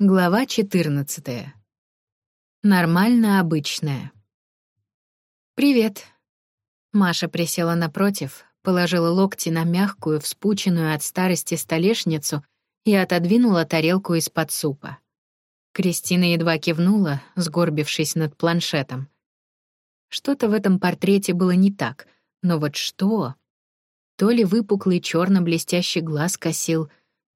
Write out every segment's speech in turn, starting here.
Глава 14. Нормально обычная. «Привет». Маша присела напротив, положила локти на мягкую, вспученную от старости столешницу и отодвинула тарелку из-под супа. Кристина едва кивнула, сгорбившись над планшетом. Что-то в этом портрете было не так, но вот что? То ли выпуклый черно блестящий глаз косил,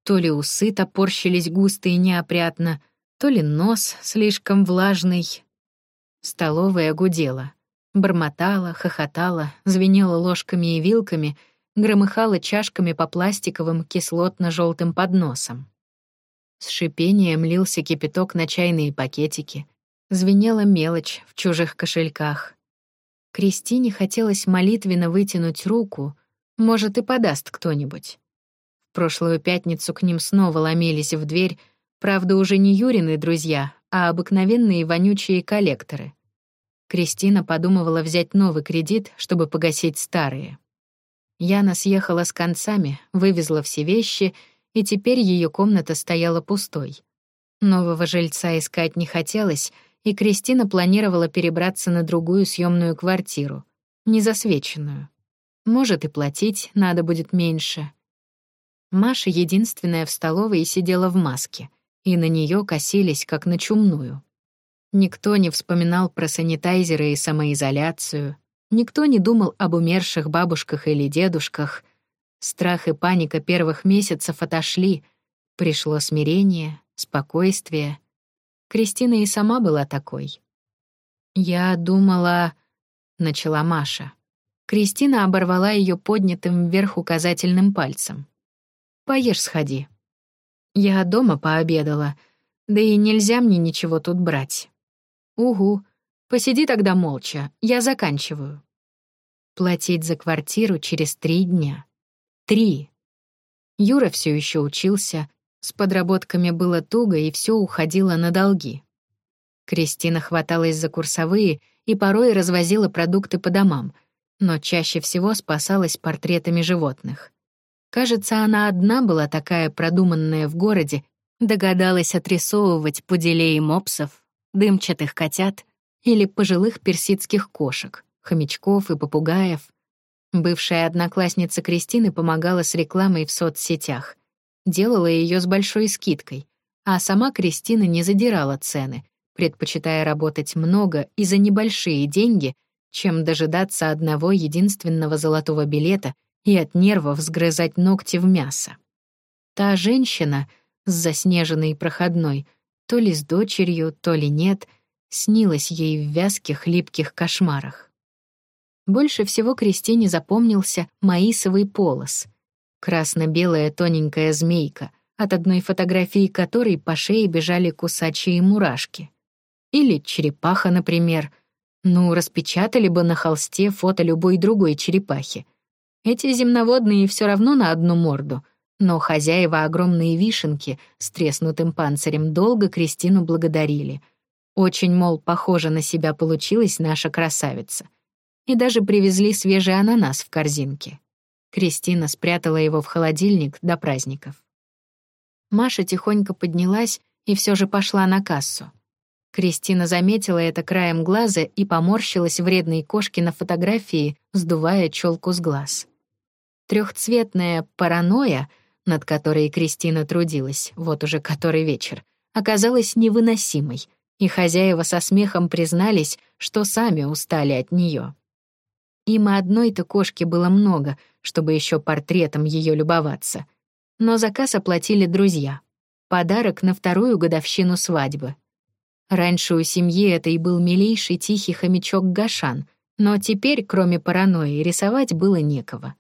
то ли усы топорщились густо и неопрятно, то ли нос слишком влажный. Столовая гудела. Бормотала, хохотала, звенела ложками и вилками, громыхала чашками по пластиковым кислотно-желтым подносам. С шипением лился кипяток на чайные пакетики. Звенела мелочь в чужих кошельках. Кристине хотелось молитвенно вытянуть руку, может, и подаст кто-нибудь. Прошлую пятницу к ним снова ломились в дверь, правда, уже не Юрины друзья, а обыкновенные вонючие коллекторы. Кристина подумывала взять новый кредит, чтобы погасить старые. Яна съехала с концами, вывезла все вещи, и теперь ее комната стояла пустой. Нового жильца искать не хотелось, и Кристина планировала перебраться на другую съемную квартиру, незасвеченную. Может, и платить надо будет меньше. Маша, единственная в столовой, сидела в маске, и на нее косились, как на чумную. Никто не вспоминал про санитайзеры и самоизоляцию, никто не думал об умерших бабушках или дедушках. Страх и паника первых месяцев отошли, пришло смирение, спокойствие. Кристина и сама была такой. «Я думала...» — начала Маша. Кристина оборвала ее поднятым вверх указательным пальцем. «Поешь сходи». «Я дома пообедала, да и нельзя мне ничего тут брать». «Угу. Посиди тогда молча, я заканчиваю». Платить за квартиру через три дня. Три. Юра все еще учился, с подработками было туго, и все уходило на долги. Кристина хваталась за курсовые и порой развозила продукты по домам — но чаще всего спасалась портретами животных. Кажется, она одна была такая продуманная в городе, догадалась отрисовывать пуделей мопсов, дымчатых котят или пожилых персидских кошек, хомячков и попугаев. Бывшая одноклассница Кристины помогала с рекламой в соцсетях. Делала ее с большой скидкой, а сама Кристина не задирала цены, предпочитая работать много и за небольшие деньги — чем дожидаться одного единственного золотого билета и от нервов сгрызать ногти в мясо. Та женщина с заснеженной проходной, то ли с дочерью, то ли нет, снилась ей в вязких липких кошмарах. Больше всего Кристине запомнился маисовый полос, красно-белая тоненькая змейка, от одной фотографии которой по шее бежали кусачие мурашки. Или черепаха, например — ну, распечатали бы на холсте фото любой другой черепахи. Эти земноводные все равно на одну морду, но хозяева огромные вишенки с треснутым панцирем долго Кристину благодарили. Очень, мол, похоже на себя получилась наша красавица. И даже привезли свежий ананас в корзинке. Кристина спрятала его в холодильник до праздников. Маша тихонько поднялась и все же пошла на кассу. Кристина заметила это краем глаза и поморщилась вредной кошке на фотографии, сдувая челку с глаз. Трехцветная паранойя, над которой Кристина трудилась, вот уже который вечер, оказалась невыносимой, и хозяева со смехом признались, что сами устали от нее. Им одной-то кошки было много, чтобы еще портретом ее любоваться. Но заказ оплатили друзья. Подарок на вторую годовщину свадьбы — Раньше у семьи это и был милейший тихий хомячок Гашан, но теперь, кроме паранойи, рисовать было некого.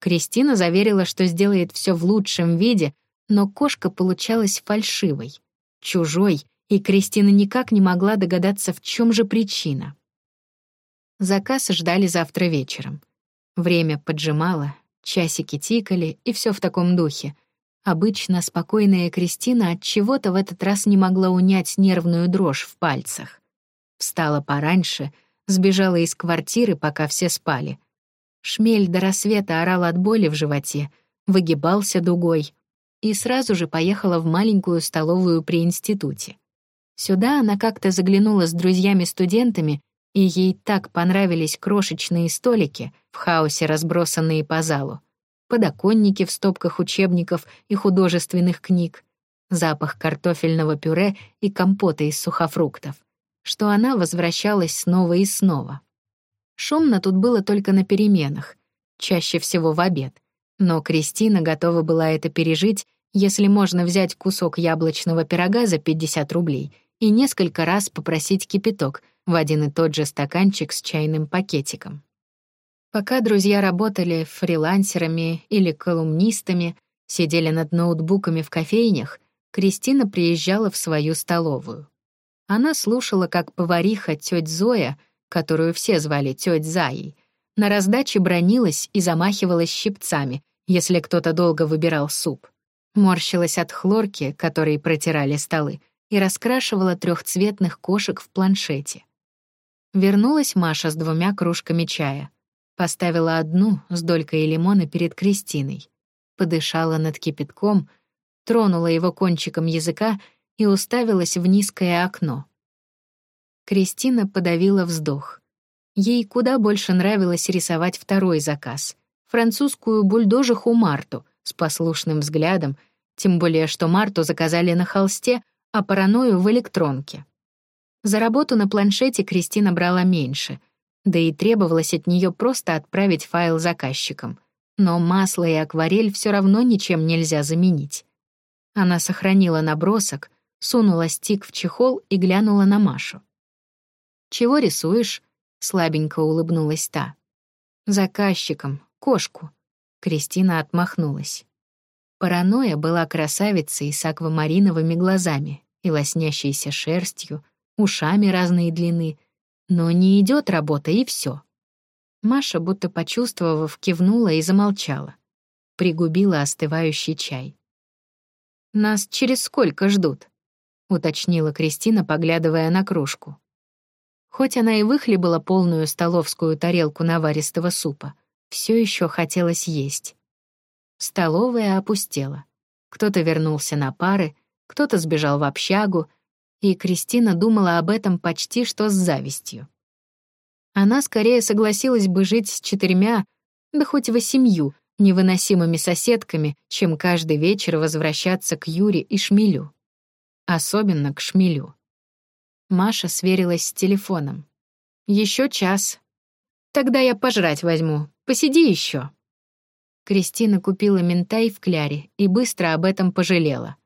Кристина заверила, что сделает все в лучшем виде, но кошка получалась фальшивой, чужой, и Кристина никак не могла догадаться, в чем же причина. Заказ ждали завтра вечером. Время поджимало, часики тикали, и все в таком духе — Обычно спокойная Кристина от чего-то в этот раз не могла унять нервную дрожь в пальцах. Встала пораньше, сбежала из квартиры, пока все спали. Шмель до рассвета орал от боли в животе, выгибался дугой. и сразу же поехала в маленькую столовую при институте. Сюда она как-то заглянула с друзьями-студентами, и ей так понравились крошечные столики, в хаосе разбросанные по залу, подоконники в стопках учебников и художественных книг, запах картофельного пюре и компота из сухофруктов, что она возвращалась снова и снова. Шумно тут было только на переменах, чаще всего в обед, но Кристина готова была это пережить, если можно взять кусок яблочного пирога за 50 рублей и несколько раз попросить кипяток в один и тот же стаканчик с чайным пакетиком. Пока друзья работали фрилансерами или колумнистами, сидели над ноутбуками в кофейнях, Кристина приезжала в свою столовую. Она слушала, как повариха тёть Зоя, которую все звали тёть Заей, на раздаче бронилась и замахивалась щипцами, если кто-то долго выбирал суп. Морщилась от хлорки, которой протирали столы, и раскрашивала трехцветных кошек в планшете. Вернулась Маша с двумя кружками чая. Поставила одну с долькой лимона перед Кристиной. Подышала над кипятком, тронула его кончиком языка и уставилась в низкое окно. Кристина подавила вздох. Ей куда больше нравилось рисовать второй заказ — французскую бульдожиху Марту с послушным взглядом, тем более что Марту заказали на холсте, а паранойю в электронке. За работу на планшете Кристина брала меньше, да и требовалось от нее просто отправить файл заказчикам. Но масло и акварель все равно ничем нельзя заменить. Она сохранила набросок, сунула стик в чехол и глянула на Машу. «Чего рисуешь?» — слабенько улыбнулась та. «Заказчиком, кошку». Кристина отмахнулась. Паранойя была красавицей с аквамариновыми глазами и лоснящейся шерстью, ушами разной длины, но не идет работа, и все. Маша, будто почувствовав, кивнула и замолчала. Пригубила остывающий чай. «Нас через сколько ждут?» — уточнила Кристина, поглядывая на кружку. Хоть она и выхлебала полную столовскую тарелку наваристого супа, все еще хотелось есть. Столовая опустела. Кто-то вернулся на пары, кто-то сбежал в общагу, и Кристина думала об этом почти что с завистью. Она скорее согласилась бы жить с четырьмя, да хоть восемью, невыносимыми соседками, чем каждый вечер возвращаться к Юре и Шмелю. Особенно к Шмелю. Маша сверилась с телефоном. Еще час. Тогда я пожрать возьму. Посиди еще. Кристина купила ментай в кляре и быстро об этом пожалела.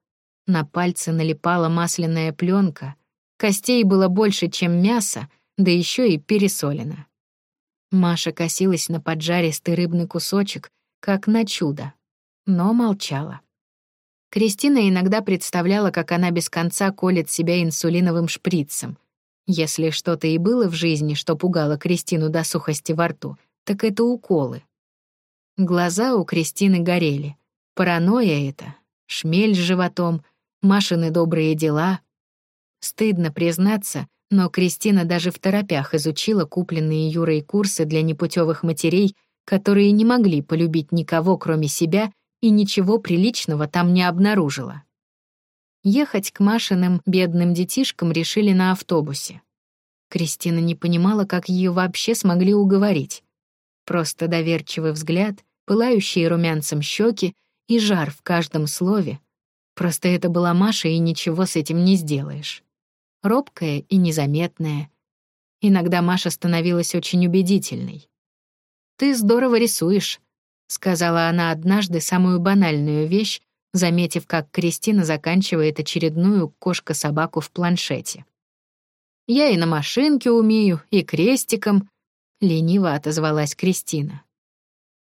На пальцы налипала масляная пленка, костей было больше, чем мяса, да еще и пересолено. Маша косилась на поджаристый рыбный кусочек, как на чудо, но молчала. Кристина иногда представляла, как она без конца колет себя инсулиновым шприцем. Если что-то и было в жизни, что пугало Кристину до сухости во рту, так это уколы. Глаза у Кристины горели. Паранойя это, шмель с животом, Машины добрые дела. Стыдно признаться, но Кристина даже в торопях изучила купленные Юрой курсы для непутевых матерей, которые не могли полюбить никого, кроме себя, и ничего приличного там не обнаружила. Ехать к Машиным бедным детишкам решили на автобусе. Кристина не понимала, как ее вообще смогли уговорить. Просто доверчивый взгляд, пылающие румянцем щеки и жар в каждом слове. Просто это была Маша, и ничего с этим не сделаешь. Робкая и незаметная. Иногда Маша становилась очень убедительной. «Ты здорово рисуешь», сказала она однажды самую банальную вещь, заметив, как Кристина заканчивает очередную кошка-собаку в планшете. «Я и на машинке умею, и крестиком», — лениво отозвалась Кристина.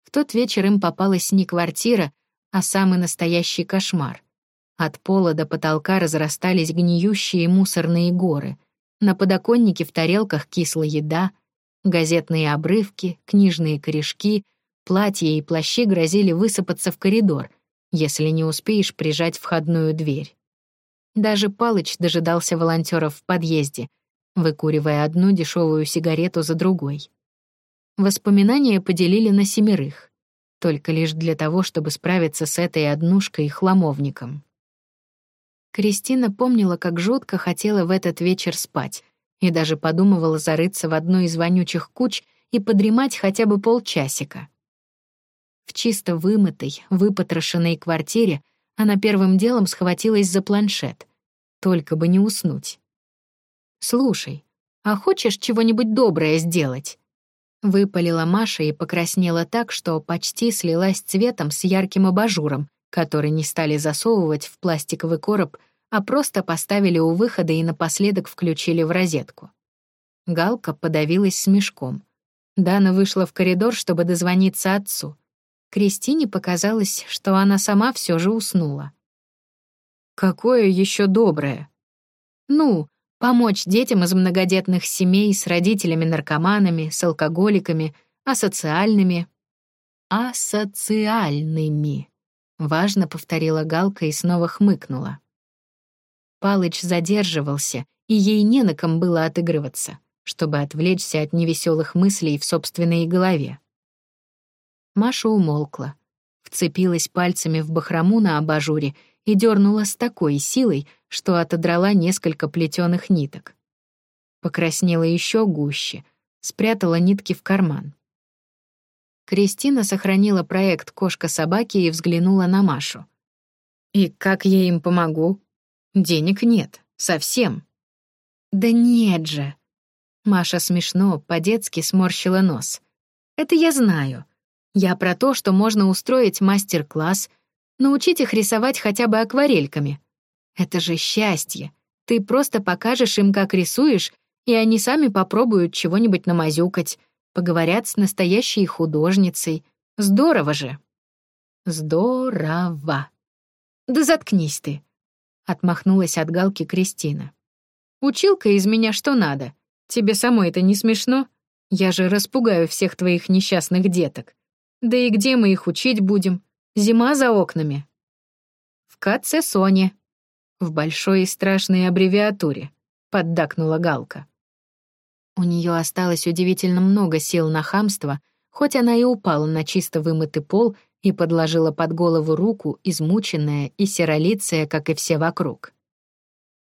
В тот вечер им попалась не квартира, а самый настоящий кошмар. От пола до потолка разрастались гниющие мусорные горы. На подоконнике в тарелках кислая еда, газетные обрывки, книжные корешки — Платья и плащи грозили высыпаться в коридор, если не успеешь прижать входную дверь. Даже Палыч дожидался волонтеров в подъезде, выкуривая одну дешевую сигарету за другой. Воспоминания поделили на семерых. только лишь для того, чтобы справиться с этой однушкой и хламовником. Кристина помнила, как жутко хотела в этот вечер спать, и даже подумывала зарыться в одну из вонючих куч и подремать хотя бы полчасика. В чисто вымытой, выпотрошенной квартире она первым делом схватилась за планшет. Только бы не уснуть. «Слушай, а хочешь чего-нибудь доброе сделать?» Выпалила Маша и покраснела так, что почти слилась цветом с ярким абажуром, который не стали засовывать в пластиковый короб, а просто поставили у выхода и напоследок включили в розетку. Галка подавилась смешком. Дана вышла в коридор, чтобы дозвониться отцу. Кристине показалось, что она сама все же уснула. «Какое еще доброе?» «Ну, помочь детям из многодетных семей с родителями-наркоманами, с алкоголиками, асоциальными. Асоциальными. Важно повторила Галка и снова хмыкнула. Палыч задерживался, и ей не на ком было отыгрываться, чтобы отвлечься от невеселых мыслей в собственной голове. Маша умолкла, вцепилась пальцами в бахрому на абажуре и дернула с такой силой, что отодрала несколько плетеных ниток. Покраснела еще гуще, спрятала нитки в карман. Кристина сохранила проект «Кошка-собаки» и взглянула на Машу. «И как я им помогу? Денег нет, совсем». «Да нет же!» Маша смешно, по-детски сморщила нос. «Это я знаю. Я про то, что можно устроить мастер-класс — Научить их рисовать хотя бы акварельками. Это же счастье. Ты просто покажешь им, как рисуешь, и они сами попробуют чего-нибудь намазюкать, поговорят с настоящей художницей. Здорово же. Здорово. Да заткнись ты. Отмахнулась от галки Кристина. Училка из меня что надо. Тебе самой это не смешно? Я же распугаю всех твоих несчастных деток. Да и где мы их учить будем? Зима за окнами. В КЦ Соне. В большой и страшной аббревиатуре, поддакнула Галка. У нее осталось удивительно много сил на хамство, хоть она и упала на чисто вымытый пол и подложила под голову руку, измученная и серолицая, как и все вокруг.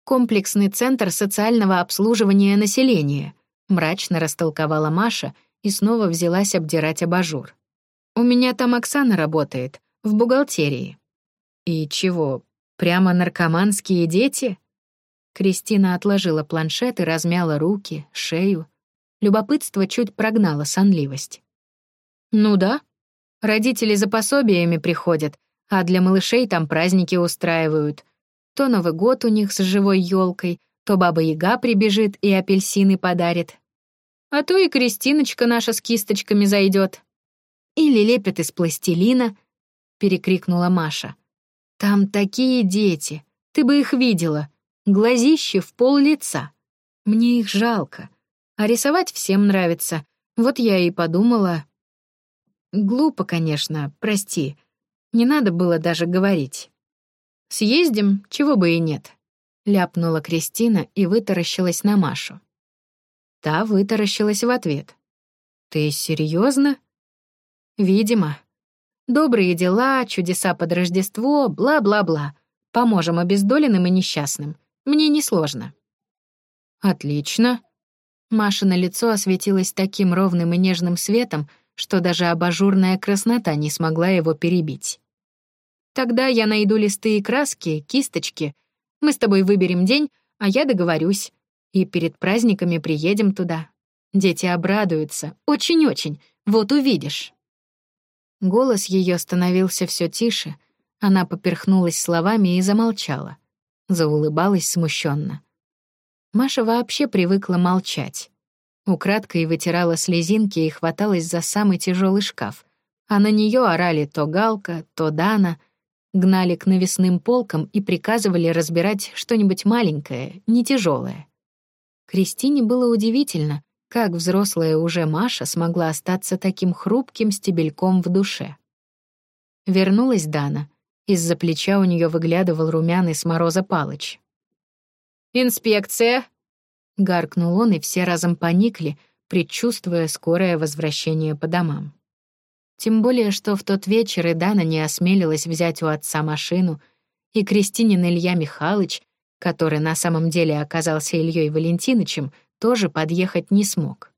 «Комплексный центр социального обслуживания населения», мрачно растолковала Маша и снова взялась обдирать абажур. «У меня там Оксана работает в бухгалтерии. И чего, прямо наркоманские дети? Кристина отложила планшет и размяла руки, шею. Любопытство чуть прогнало сонливость. Ну да, родители за пособиями приходят, а для малышей там праздники устраивают. То Новый год у них с живой елкой, то Баба-Яга прибежит и апельсины подарит. А то и Кристиночка наша с кисточками зайдет. Или лепят из пластилина, перекрикнула Маша. Там такие дети, ты бы их видела. Глазище в пол лица. Мне их жалко. А рисовать всем нравится. Вот я и подумала... Глупо, конечно, прости. Не надо было даже говорить. Съездим, чего бы и нет. Ляпнула Кристина и вытаращилась на Машу. Та вытаращилась в ответ. «Ты серьезно? «Видимо», Добрые дела, чудеса под Рождество, бла-бла-бла. Поможем обездоленным и несчастным. Мне несложно». «Отлично». Маша на лицо осветилось таким ровным и нежным светом, что даже абажурная краснота не смогла его перебить. «Тогда я найду листы и краски, кисточки. Мы с тобой выберем день, а я договорюсь. И перед праздниками приедем туда. Дети обрадуются. Очень-очень. Вот увидишь». Голос ее становился все тише, она поперхнулась словами и замолчала. Заулыбалась смущенно. Маша вообще привыкла молчать. Украдкой вытирала слезинки и хваталась за самый тяжелый шкаф, а на нее орали то Галка, то Дана, гнали к навесным полкам и приказывали разбирать что-нибудь маленькое, не тяжелое. Кристине было удивительно, как взрослая уже Маша смогла остаться таким хрупким стебельком в душе? Вернулась Дана. Из-за плеча у нее выглядывал румяный с мороза Палыч. «Инспекция!» — гаркнул он, и все разом поникли, предчувствуя скорое возвращение по домам. Тем более, что в тот вечер и Дана не осмелилась взять у отца машину, и Кристинин Илья Михайлович, который на самом деле оказался Ильей Валентиновичем, тоже подъехать не смог.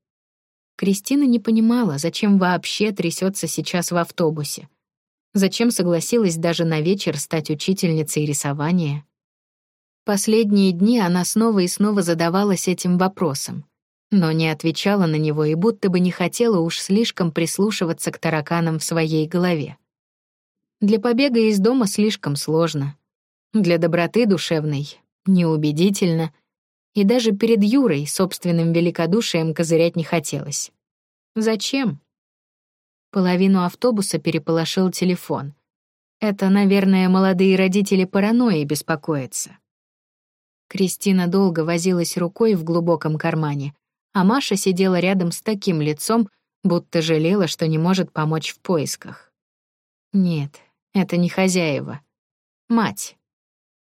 Кристина не понимала, зачем вообще трясется сейчас в автобусе. Зачем согласилась даже на вечер стать учительницей рисования? Последние дни она снова и снова задавалась этим вопросом, но не отвечала на него и будто бы не хотела уж слишком прислушиваться к тараканам в своей голове. Для побега из дома слишком сложно. Для доброты душевной — неубедительно — и даже перед Юрой собственным великодушием козырять не хотелось. Зачем? Половину автобуса переполошил телефон. Это, наверное, молодые родители паранойи беспокоятся. Кристина долго возилась рукой в глубоком кармане, а Маша сидела рядом с таким лицом, будто жалела, что не может помочь в поисках. Нет, это не хозяева. Мать.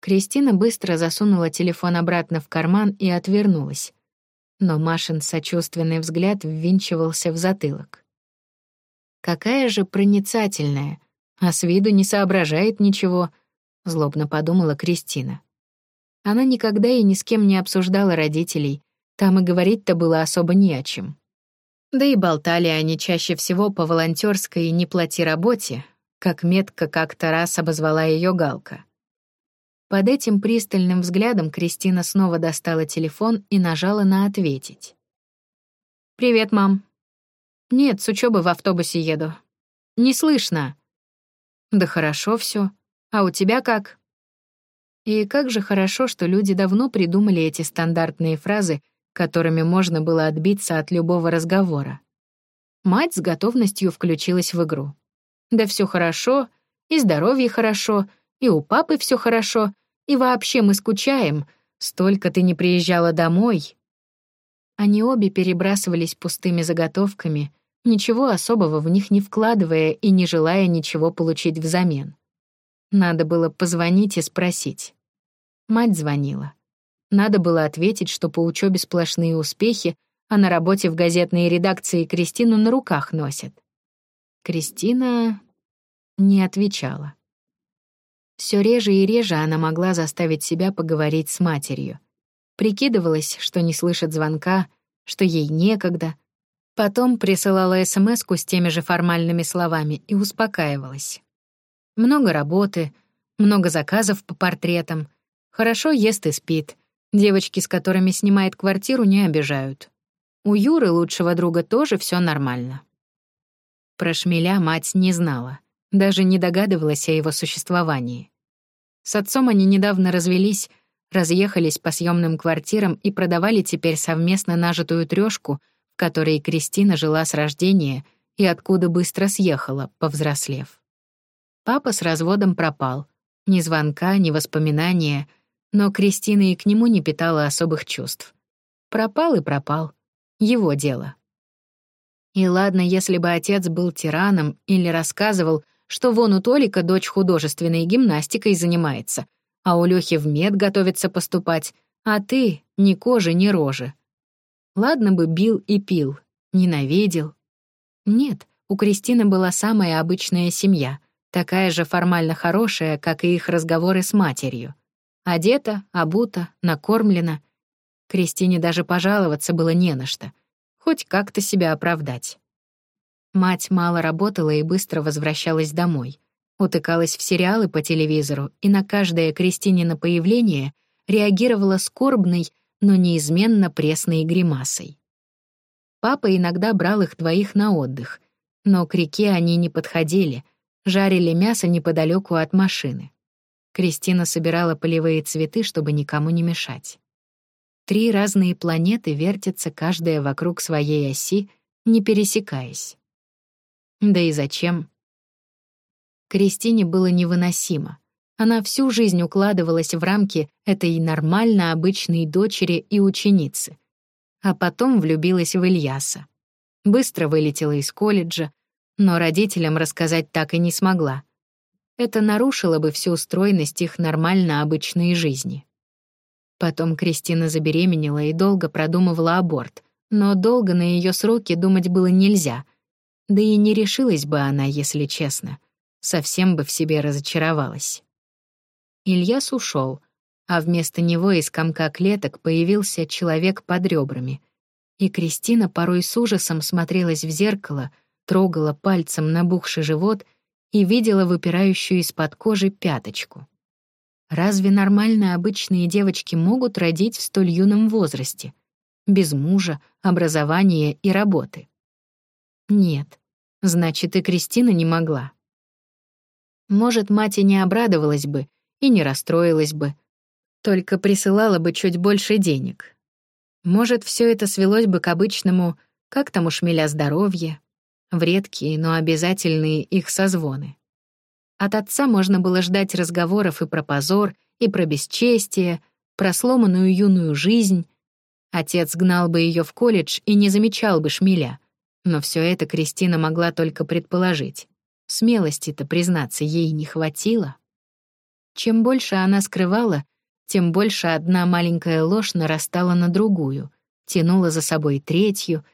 Кристина быстро засунула телефон обратно в карман и отвернулась. Но Машин сочувственный взгляд ввинчивался в затылок. «Какая же проницательная, а с виду не соображает ничего», — злобно подумала Кристина. Она никогда и ни с кем не обсуждала родителей, там и говорить-то было особо не о чем. Да и болтали они чаще всего по волонтерской «не плати работе», как метко как-то раз обозвала ее Галка. Под этим пристальным взглядом Кристина снова достала телефон и нажала на «Ответить». «Привет, мам». «Нет, с учебы в автобусе еду». «Не слышно». «Да хорошо все. А у тебя как?» И как же хорошо, что люди давно придумали эти стандартные фразы, которыми можно было отбиться от любого разговора. Мать с готовностью включилась в игру. «Да все хорошо, и здоровье хорошо, и у папы все хорошо, и вообще мы скучаем. Столько ты не приезжала домой». Они обе перебрасывались пустыми заготовками, ничего особого в них не вкладывая и не желая ничего получить взамен. Надо было позвонить и спросить. Мать звонила. Надо было ответить, что по учебе сплошные успехи, а на работе в газетной редакции Кристину на руках носят. Кристина не отвечала. Все реже и реже она могла заставить себя поговорить с матерью. Прикидывалась, что не слышит звонка, что ей некогда. Потом присылала смс с теми же формальными словами и успокаивалась. Много работы, много заказов по портретам. Хорошо ест и спит. Девочки, с которыми снимает квартиру, не обижают. У Юры, лучшего друга, тоже все нормально. Про шмеля мать не знала, даже не догадывалась о его существовании. С отцом они недавно развелись, разъехались по съемным квартирам и продавали теперь совместно нажитую трёшку, в которой Кристина жила с рождения и откуда быстро съехала, повзрослев. Папа с разводом пропал. Ни звонка, ни воспоминания, но Кристина и к нему не питала особых чувств. Пропал и пропал. Его дело. И ладно, если бы отец был тираном или рассказывал, что вон у Толика дочь художественной гимнастикой занимается, а у Лёхи в мед готовится поступать, а ты ни кожи, ни рожи. Ладно бы бил и пил, ненавидел. Нет, у Кристины была самая обычная семья, такая же формально хорошая, как и их разговоры с матерью. Одета, обута, накормлена. Кристине даже пожаловаться было не на что. Хоть как-то себя оправдать. Мать мало работала и быстро возвращалась домой. Утыкалась в сериалы по телевизору и на каждое Кристинино появление реагировала скорбной, но неизменно пресной гримасой. Папа иногда брал их двоих на отдых, но к реке они не подходили, жарили мясо неподалеку от машины. Кристина собирала полевые цветы, чтобы никому не мешать. Три разные планеты вертятся каждая вокруг своей оси, не пересекаясь. Да и зачем? Кристине было невыносимо. Она всю жизнь укладывалась в рамки этой нормально обычной дочери и ученицы. А потом влюбилась в Ильяса. Быстро вылетела из колледжа, но родителям рассказать так и не смогла. Это нарушило бы всю стройность их нормально обычной жизни. Потом Кристина забеременела и долго продумывала аборт, но долго на ее сроки думать было нельзя — Да и не решилась бы она, если честно. Совсем бы в себе разочаровалась. Ильяс ушел, а вместо него из комка клеток появился человек под ребрами. И Кристина порой с ужасом смотрелась в зеркало, трогала пальцем набухший живот и видела выпирающую из-под кожи пяточку. Разве нормально обычные девочки могут родить в столь юном возрасте? Без мужа, образования и работы? Нет, значит, и Кристина не могла. Может, мать и не обрадовалась бы, и не расстроилась бы, только присылала бы чуть больше денег. Может, все это свелось бы к обычному «как там у шмеля здоровье», в редкие, но обязательные их созвоны. От отца можно было ждать разговоров и про позор, и про бесчестие, про сломанную юную жизнь. Отец гнал бы ее в колледж и не замечал бы шмеля. Но все это Кристина могла только предположить. Смелости-то, признаться, ей не хватило. Чем больше она скрывала, тем больше одна маленькая ложь нарастала на другую, тянула за собой третью,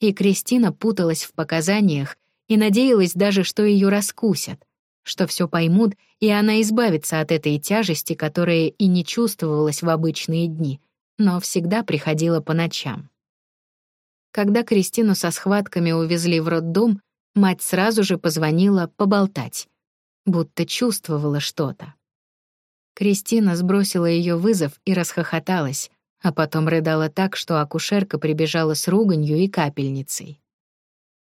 и Кристина путалась в показаниях и надеялась даже, что ее раскусят — что все поймут, и она избавится от этой тяжести, которая и не чувствовалась в обычные дни, но всегда приходила по ночам. Когда Кристину со схватками увезли в роддом, мать сразу же позвонила поболтать, будто чувствовала что-то. Кристина сбросила ее вызов и расхохоталась, а потом рыдала так, что акушерка прибежала с руганью и капельницей.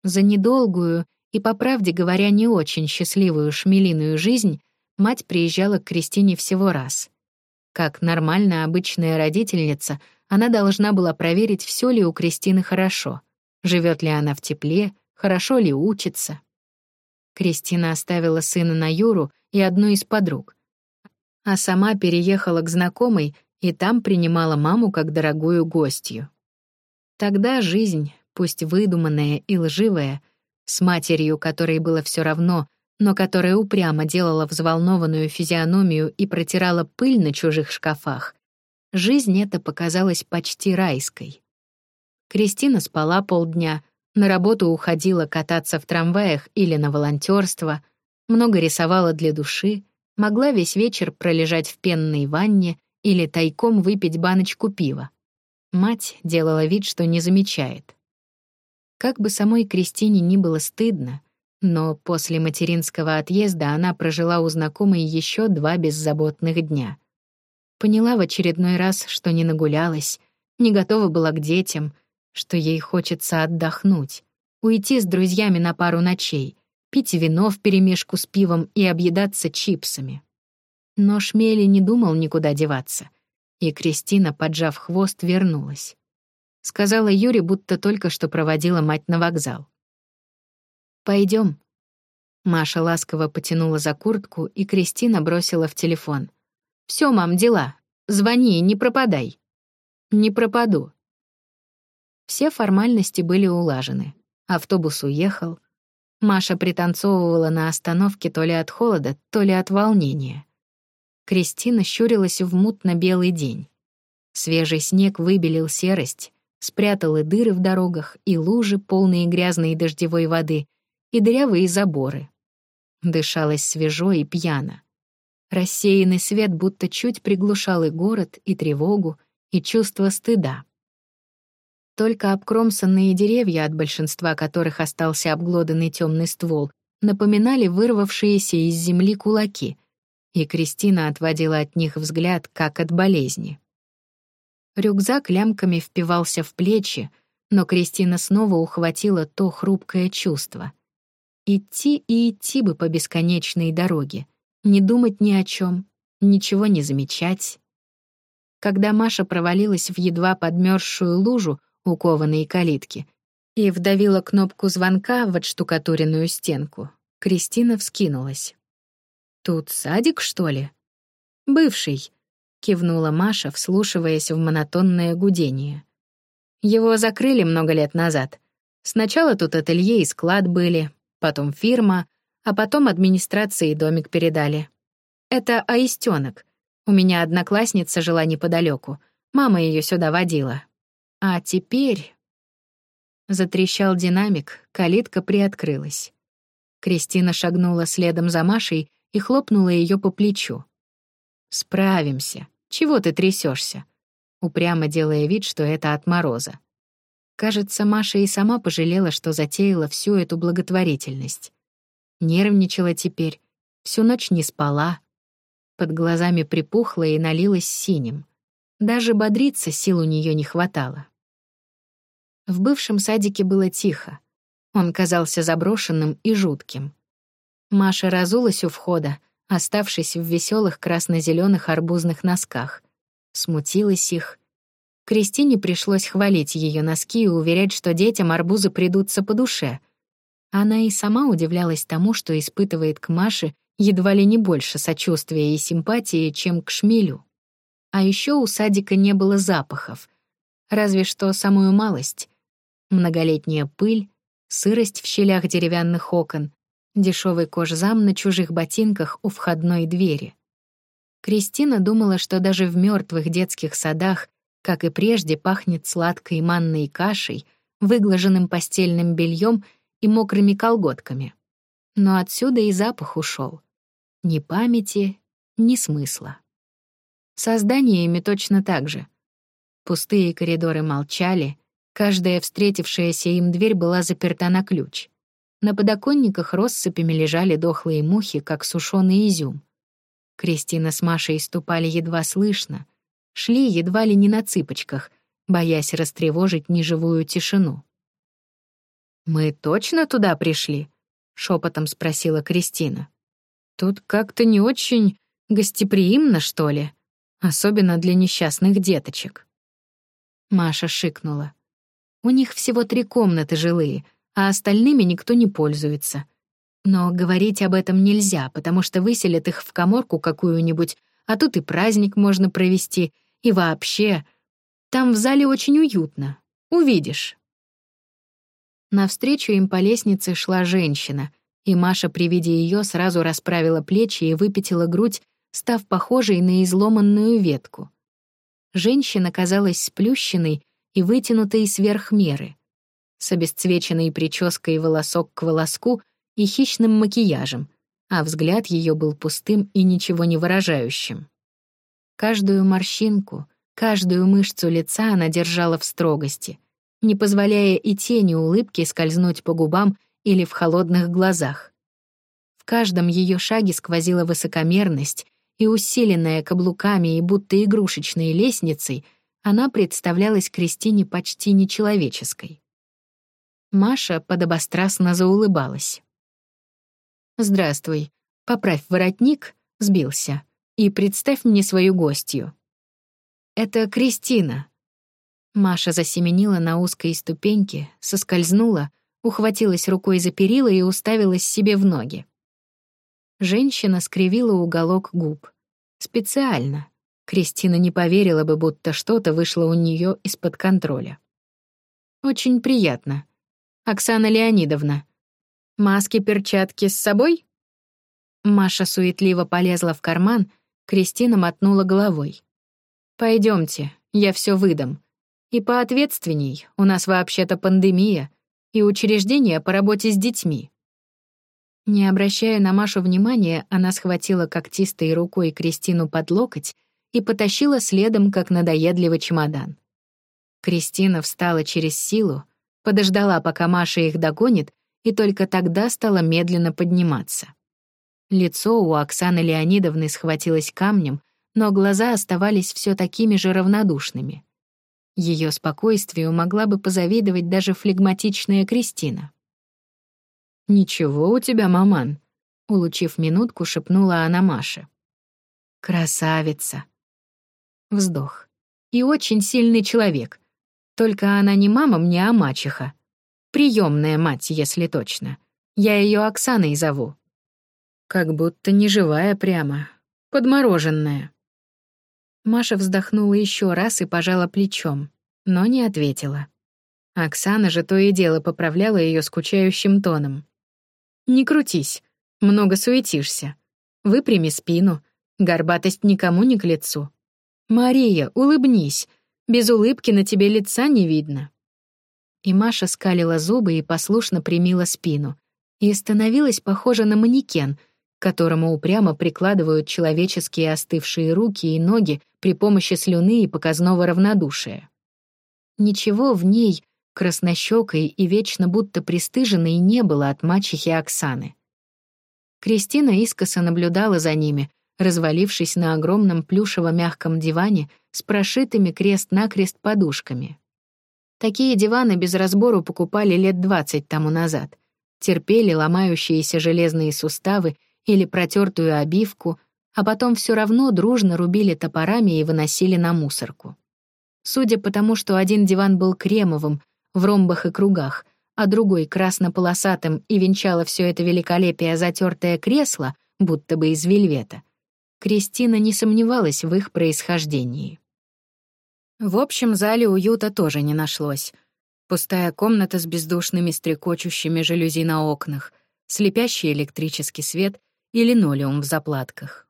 За недолгую и, по правде говоря, не очень счастливую шмелиную жизнь, мать приезжала к Кристине всего раз. Как нормальная обычная родительница, она должна была проверить, все ли у Кристины хорошо, живет ли она в тепле, хорошо ли учится. Кристина оставила сына на Юру и одну из подруг, а сама переехала к знакомой и там принимала маму как дорогую гостью. Тогда жизнь, пусть выдуманная и лживая, с матерью, которой было все равно, но которая упрямо делала взволнованную физиономию и протирала пыль на чужих шкафах, жизнь эта показалась почти райской. Кристина спала полдня, на работу уходила кататься в трамваях или на волонтерство, много рисовала для души, могла весь вечер пролежать в пенной ванне или тайком выпить баночку пива. Мать делала вид, что не замечает. Как бы самой Кристине ни было стыдно, но после материнского отъезда она прожила у знакомой еще два беззаботных дня. Поняла в очередной раз, что не нагулялась, не готова была к детям, что ей хочется отдохнуть, уйти с друзьями на пару ночей, пить вино вперемешку с пивом и объедаться чипсами. Но Шмели не думал никуда деваться, и Кристина, поджав хвост, вернулась. Сказала Юре, будто только что проводила мать на вокзал. Пойдем. Маша ласково потянула за куртку, и Кристина бросила в телефон. Все, мам, дела. Звони, не пропадай». «Не пропаду». Все формальности были улажены. Автобус уехал. Маша пританцовывала на остановке то ли от холода, то ли от волнения. Кристина щурилась в мутно-белый день. Свежий снег выбелил серость, спрятал и дыры в дорогах, и лужи, полные грязной дождевой воды, и дырявые заборы. Дышалось свежо и пьяно. Рассеянный свет будто чуть приглушал и город, и тревогу, и чувство стыда. Только обкромсанные деревья, от большинства которых остался обглоданный темный ствол, напоминали вырвавшиеся из земли кулаки, и Кристина отводила от них взгляд, как от болезни. Рюкзак лямками впивался в плечи, но Кристина снова ухватила то хрупкое чувство. Идти и идти бы по бесконечной дороге, не думать ни о чем, ничего не замечать. Когда Маша провалилась в едва подмерзшую лужу у кованой калитки и вдавила кнопку звонка в отштукатуренную стенку, Кристина вскинулась. «Тут садик, что ли?» «Бывший», — кивнула Маша, вслушиваясь в монотонное гудение. «Его закрыли много лет назад. Сначала тут ателье и склад были, потом фирма, а потом администрации домик передали. Это аистенок. У меня одноклассница жила неподалеку. Мама ее сюда водила. А теперь...» Затрещал динамик, калитка приоткрылась. Кристина шагнула следом за Машей и хлопнула ее по плечу. «Справимся. Чего ты трясешься? упрямо делая вид, что это от мороза. Кажется, Маша и сама пожалела, что затеяла всю эту благотворительность. Нервничала теперь, всю ночь не спала. Под глазами припухла и налилась синим. Даже бодриться сил у нее не хватало. В бывшем садике было тихо. Он казался заброшенным и жутким. Маша разулась у входа, оставшись в веселых красно-зеленых арбузных носках. Смутилась их. Кристине пришлось хвалить ее носки и уверять, что детям арбузы придутся по душе. Она и сама удивлялась тому, что испытывает к Маше едва ли не больше сочувствия и симпатии, чем к шмелю. А еще у садика не было запахов, разве что самую малость многолетняя пыль, сырость в щелях деревянных окон, дешевый кожзам на чужих ботинках у входной двери. Кристина думала, что даже в мертвых детских садах, как и прежде, пахнет сладкой манной кашей, выглаженным постельным бельем и мокрыми колготками. Но отсюда и запах ушел. Ни памяти, ни смысла. Со зданиями точно так же. Пустые коридоры молчали, Каждая встретившаяся им дверь была заперта на ключ. На подоконниках россыпями лежали дохлые мухи, как сушеный изюм. Кристина с Машей ступали едва слышно, шли едва ли не на цыпочках, боясь растревожить неживую тишину. «Мы точно туда пришли?» — шепотом спросила Кристина. «Тут как-то не очень гостеприимно, что ли, особенно для несчастных деточек». Маша шикнула. У них всего три комнаты жилые, а остальными никто не пользуется. Но говорить об этом нельзя, потому что выселят их в коморку какую-нибудь, а тут и праздник можно провести, и вообще... Там в зале очень уютно. Увидишь. Навстречу им по лестнице шла женщина, и Маша при виде ее сразу расправила плечи и выпятила грудь, став похожей на изломанную ветку. Женщина казалась сплющенной и вытянутой сверх меры, с обесцвеченной прической волосок к волоску и хищным макияжем, а взгляд ее был пустым и ничего не выражающим. Каждую морщинку, каждую мышцу лица она держала в строгости, не позволяя и тени улыбки скользнуть по губам или в холодных глазах. В каждом ее шаге сквозила высокомерность, и усиленная каблуками и будто игрушечной лестницей — она представлялась Кристине почти нечеловеческой. Маша подобострастно заулыбалась. «Здравствуй. Поправь воротник», — сбился, «и представь мне свою гостью». «Это Кристина». Маша засеменила на узкой ступеньке, соскользнула, ухватилась рукой за перила и уставилась себе в ноги. Женщина скривила уголок губ. Специально, Кристина не поверила бы, будто что-то вышло у нее из-под контроля. «Очень приятно. Оксана Леонидовна. Маски, перчатки с собой?» Маша суетливо полезла в карман, Кристина мотнула головой. Пойдемте, я все выдам. И поответственней, у нас вообще-то пандемия, и учреждение по работе с детьми». Не обращая на Машу внимания, она схватила когтистой рукой Кристину под локоть и потащила следом, как надоедливый чемодан. Кристина встала через силу, подождала, пока Маша их догонит, и только тогда стала медленно подниматься. Лицо у Оксаны Леонидовны схватилось камнем, но глаза оставались все такими же равнодушными. Ее спокойствию могла бы позавидовать даже флегматичная Кристина. «Ничего у тебя, маман», — улучив минутку, шепнула она Маше. «Красавица», Вздох. И очень сильный человек. Только она не мама мне, а мачеха. Приемная мать, если точно. Я ее Оксаной зову. Как будто не живая прямо. Подмороженная. Маша вздохнула еще раз и пожала плечом, но не ответила. Оксана же то и дело поправляла ее скучающим тоном. «Не крутись, много суетишься. Выпрями спину, горбатость никому не к лицу. «Мария, улыбнись. Без улыбки на тебе лица не видно». и Маша скалила зубы и послушно примила спину. И становилась похожа на манекен, которому упрямо прикладывают человеческие остывшие руки и ноги при помощи слюны и показного равнодушия. Ничего в ней, краснощёкой и вечно будто пристыженной, не было от мачехи Оксаны. Кристина искоса наблюдала за ними, развалившись на огромном плюшево-мягком диване с прошитыми крест-накрест подушками. Такие диваны без разбору покупали лет двадцать тому назад. Терпели ломающиеся железные суставы или протертую обивку, а потом все равно дружно рубили топорами и выносили на мусорку. Судя по тому, что один диван был кремовым, в ромбах и кругах, а другой красно-полосатым и венчало все это великолепие затертое кресло, будто бы из вельвета, Кристина не сомневалась в их происхождении. В общем зале уюта тоже не нашлось. Пустая комната с бездушными стрекочущими жалюзи на окнах, слепящий электрический свет и линолеум в заплатках.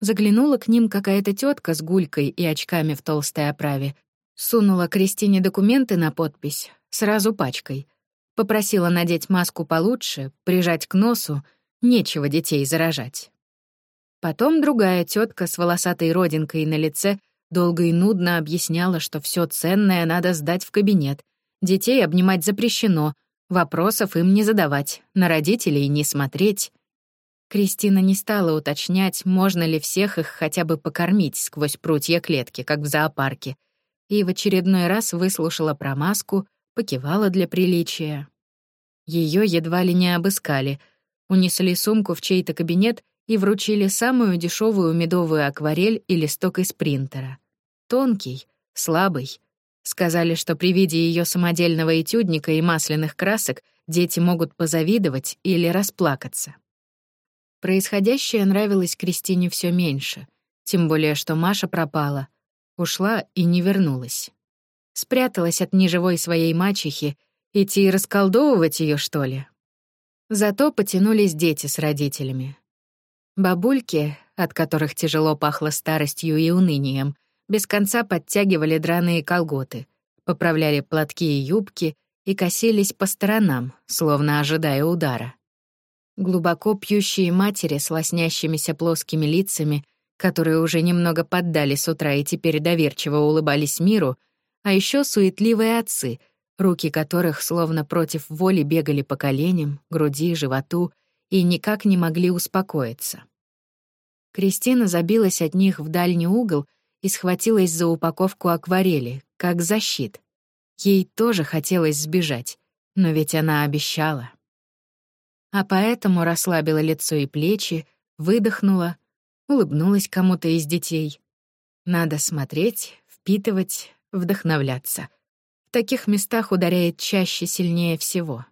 Заглянула к ним какая-то тетка с гулькой и очками в толстой оправе, сунула Кристине документы на подпись, сразу пачкой. Попросила надеть маску получше, прижать к носу, нечего детей заражать. Потом другая тетка с волосатой родинкой на лице долго и нудно объясняла, что все ценное надо сдать в кабинет, детей обнимать запрещено, вопросов им не задавать, на родителей не смотреть. Кристина не стала уточнять, можно ли всех их хотя бы покормить сквозь прутья клетки, как в зоопарке, и в очередной раз выслушала про маску, покивала для приличия. Ее едва ли не обыскали, унесли сумку в чей-то кабинет и вручили самую дешевую медовую акварель и листок из принтера. Тонкий, слабый. Сказали, что при виде ее самодельного этюдника и масляных красок дети могут позавидовать или расплакаться. Происходящее нравилось Кристине все меньше, тем более что Маша пропала, ушла и не вернулась. Спряталась от неживой своей мачехи, идти и расколдовывать ее, что ли? Зато потянулись дети с родителями, Бабульки, от которых тяжело пахло старостью и унынием, без конца подтягивали драные колготы, поправляли платки и юбки и косились по сторонам, словно ожидая удара. Глубоко пьющие матери с лоснящимися плоскими лицами, которые уже немного поддали с утра и теперь доверчиво улыбались миру, а еще суетливые отцы, руки которых словно против воли бегали по коленям, груди, животу и никак не могли успокоиться. Кристина забилась от них в дальний угол и схватилась за упаковку акварели, как за щит. Ей тоже хотелось сбежать, но ведь она обещала. А поэтому расслабила лицо и плечи, выдохнула, улыбнулась кому-то из детей. Надо смотреть, впитывать, вдохновляться. В таких местах ударяет чаще сильнее всего.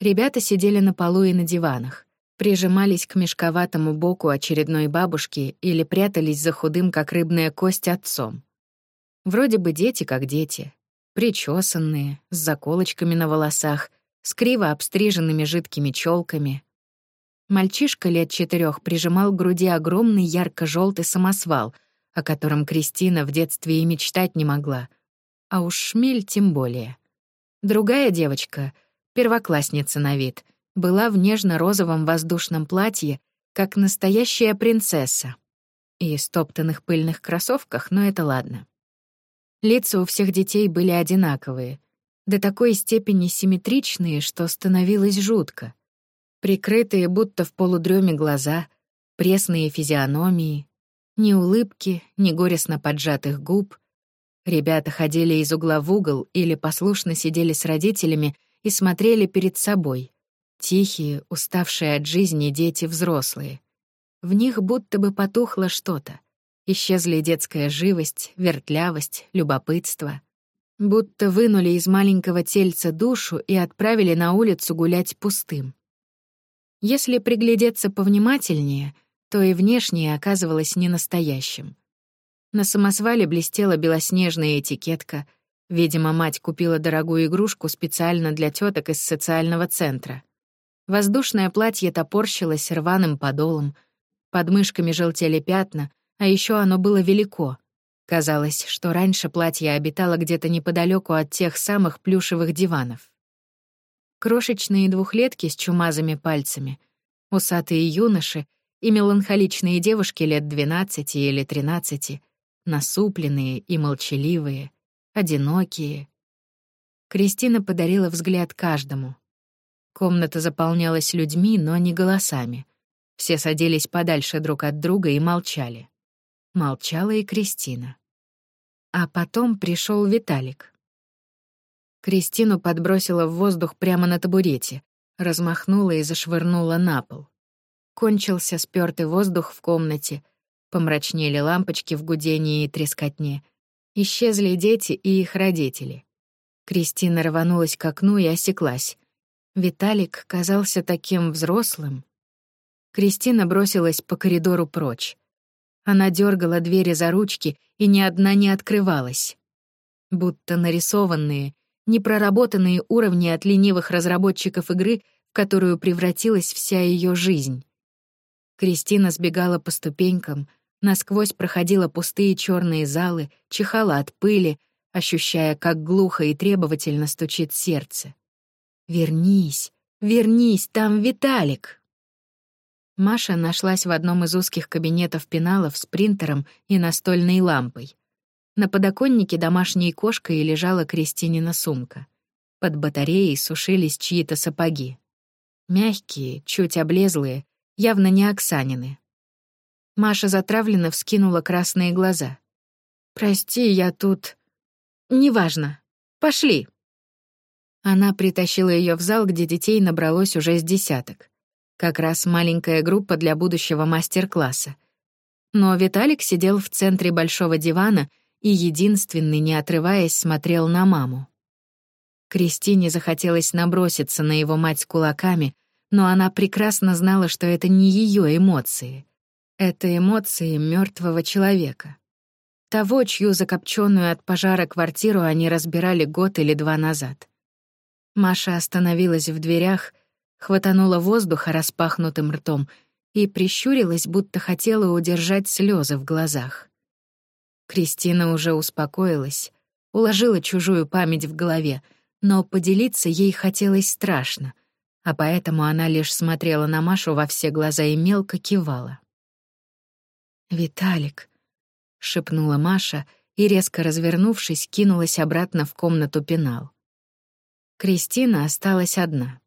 Ребята сидели на полу и на диванах, прижимались к мешковатому боку очередной бабушки или прятались за худым, как рыбная кость, отцом. Вроде бы дети как дети, причесанные, с заколочками на волосах, с криво обстриженными жидкими челками. Мальчишка лет четырех прижимал к груди огромный ярко желтый самосвал, о котором Кристина в детстве и мечтать не могла. А уж шмель тем более. Другая девочка — первоклассница на вид, была в нежно-розовом воздушном платье, как настоящая принцесса. И стоптанных пыльных кроссовках, но это ладно. Лица у всех детей были одинаковые, до такой степени симметричные, что становилось жутко. Прикрытые будто в полудреме глаза, пресные физиономии, ни улыбки, ни горестно поджатых губ. Ребята ходили из угла в угол или послушно сидели с родителями и смотрели перед собой. Тихие, уставшие от жизни дети взрослые. В них будто бы потухло что-то. Исчезли детская живость, вертлявость, любопытство. Будто вынули из маленького тельца душу и отправили на улицу гулять пустым. Если приглядеться повнимательнее, то и внешнее оказывалось ненастоящим. На самосвале блестела белоснежная этикетка, Видимо, мать купила дорогую игрушку специально для теток из социального центра. Воздушное платье топорщилось рваным подолом, под мышками желтели пятна, а еще оно было велико. Казалось, что раньше платье обитало где-то неподалеку от тех самых плюшевых диванов. Крошечные двухлетки с чумазыми пальцами, усатые юноши и меланхоличные девушки лет 12 или 13, насупленные и молчаливые, одинокие. Кристина подарила взгляд каждому. Комната заполнялась людьми, но не голосами. Все садились подальше друг от друга и молчали. Молчала и Кристина. А потом пришел Виталик. Кристину подбросила в воздух прямо на табурете, размахнула и зашвырнула на пол. Кончился спёртый воздух в комнате, помрачнели лампочки в гудении и трескотне, исчезли дети и их родители. Кристина рванулась к окну и осеклась. Виталик казался таким взрослым. Кристина бросилась по коридору прочь. Она дергала двери за ручки, и ни одна не открывалась. Будто нарисованные, непроработанные уровни от ленивых разработчиков игры, в которую превратилась вся ее жизнь. Кристина сбегала по ступенькам, насквозь проходила пустые черные залы, чихала от пыли, ощущая, как глухо и требовательно стучит сердце. «Вернись, вернись, там Виталик!» Маша нашлась в одном из узких кабинетов пеналов с принтером и настольной лампой. На подоконнике домашней кошкой лежала Кристинина сумка. Под батареей сушились чьи-то сапоги. Мягкие, чуть облезлые, явно не Оксанины. Маша затравленно вскинула красные глаза. «Прости, я тут...» «Неважно. Пошли». Она притащила ее в зал, где детей набралось уже с десяток. Как раз маленькая группа для будущего мастер-класса. Но Виталик сидел в центре большого дивана и единственный, не отрываясь, смотрел на маму. Кристине захотелось наброситься на его мать кулаками, но она прекрасно знала, что это не ее эмоции. Это эмоции мертвого человека. Того, чью закопченную от пожара квартиру они разбирали год или два назад. Маша остановилась в дверях — хватанула воздуха распахнутым ртом и прищурилась, будто хотела удержать слезы в глазах. Кристина уже успокоилась, уложила чужую память в голове, но поделиться ей хотелось страшно, а поэтому она лишь смотрела на Машу во все глаза и мелко кивала. «Виталик», — шепнула Маша и, резко развернувшись, кинулась обратно в комнату пенал. Кристина осталась одна.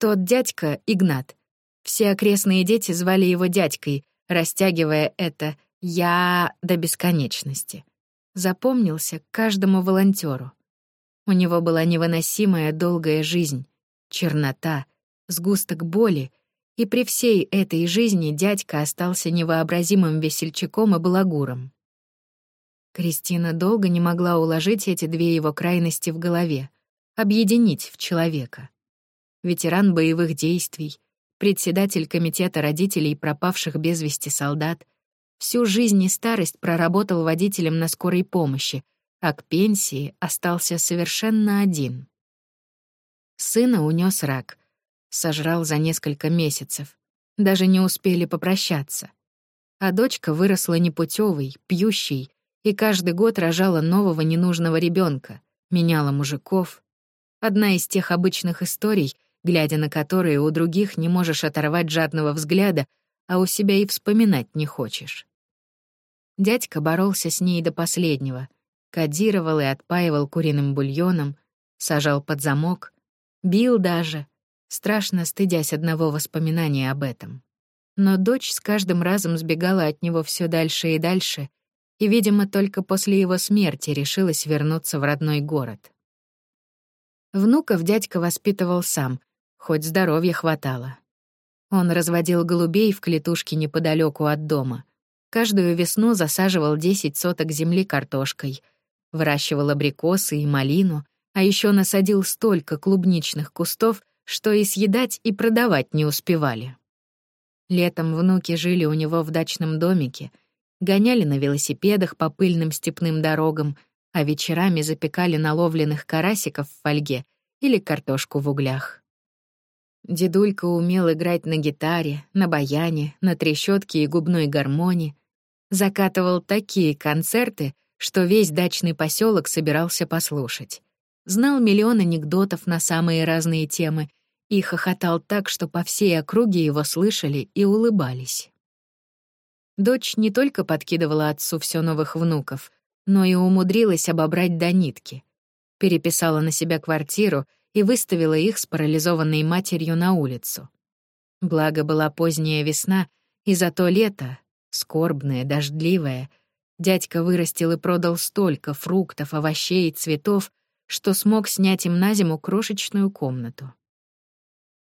Тот дядька — Игнат. Все окрестные дети звали его дядькой, растягивая это «я» до бесконечности. Запомнился каждому волонтеру. У него была невыносимая долгая жизнь, чернота, сгусток боли, и при всей этой жизни дядька остался невообразимым весельчаком и балагуром. Кристина долго не могла уложить эти две его крайности в голове, объединить в человека ветеран боевых действий, председатель комитета родителей пропавших без вести солдат, всю жизнь и старость проработал водителем на скорой помощи, а к пенсии остался совершенно один. Сына унес рак, сожрал за несколько месяцев, даже не успели попрощаться. А дочка выросла непутевой, пьющей, и каждый год рожала нового ненужного ребенка, меняла мужиков. Одна из тех обычных историй — глядя на которые у других не можешь оторвать жадного взгляда, а у себя и вспоминать не хочешь. Дядька боролся с ней до последнего, кодировал и отпаивал куриным бульоном, сажал под замок, бил даже, страшно стыдясь одного воспоминания об этом. Но дочь с каждым разом сбегала от него все дальше и дальше, и, видимо, только после его смерти решилась вернуться в родной город. Внуков дядька воспитывал сам, хоть здоровья хватало. Он разводил голубей в клетушке неподалеку от дома. Каждую весну засаживал 10 соток земли картошкой, выращивал абрикосы и малину, а еще насадил столько клубничных кустов, что и съедать, и продавать не успевали. Летом внуки жили у него в дачном домике, гоняли на велосипедах по пыльным степным дорогам, а вечерами запекали наловленных карасиков в фольге или картошку в углях. Дедулька умел играть на гитаре, на баяне, на трещотке и губной гармоне. Закатывал такие концерты, что весь дачный поселок собирался послушать. Знал миллион анекдотов на самые разные темы и хохотал так, что по всей округе его слышали и улыбались. Дочь не только подкидывала отцу все новых внуков, но и умудрилась обобрать до нитки. Переписала на себя квартиру и выставила их с парализованной матерью на улицу. Благо была поздняя весна, и за то лето, скорбное, дождливое, дядька вырастил и продал столько фруктов, овощей и цветов, что смог снять им на зиму крошечную комнату.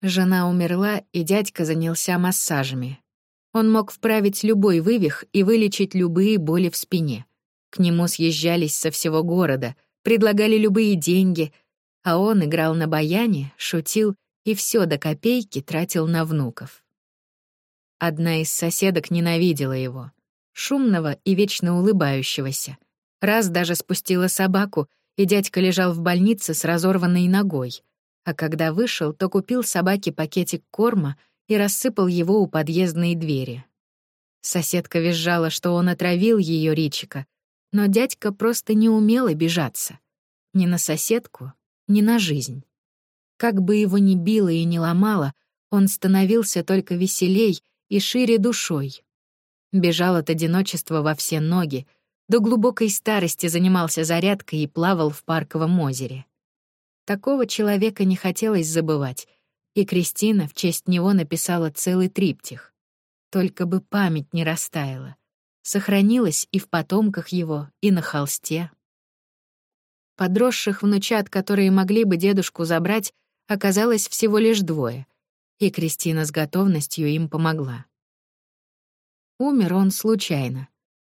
Жена умерла, и дядька занялся массажами. Он мог вправить любой вывих и вылечить любые боли в спине. К нему съезжались со всего города, предлагали любые деньги, а он играл на баяне, шутил и все до копейки тратил на внуков. Одна из соседок ненавидела его, шумного и вечно улыбающегося. Раз даже спустила собаку, и дядька лежал в больнице с разорванной ногой. А когда вышел, то купил собаке пакетик корма и рассыпал его у подъездной двери. Соседка визжала, что он отравил ее Ричика, но дядька просто не умел обижаться. Ни на соседку, ни на жизнь. Как бы его ни било и ни ломало, он становился только веселей и шире душой. Бежал от одиночества во все ноги, до глубокой старости занимался зарядкой и плавал в парковом озере. Такого человека не хотелось забывать, и Кристина в честь него написала целый триптих. Только бы память не растаяла. Сохранилась и в потомках его, и на холсте. Подросших внучат, которые могли бы дедушку забрать, оказалось всего лишь двое, и Кристина с готовностью им помогла. Умер он случайно.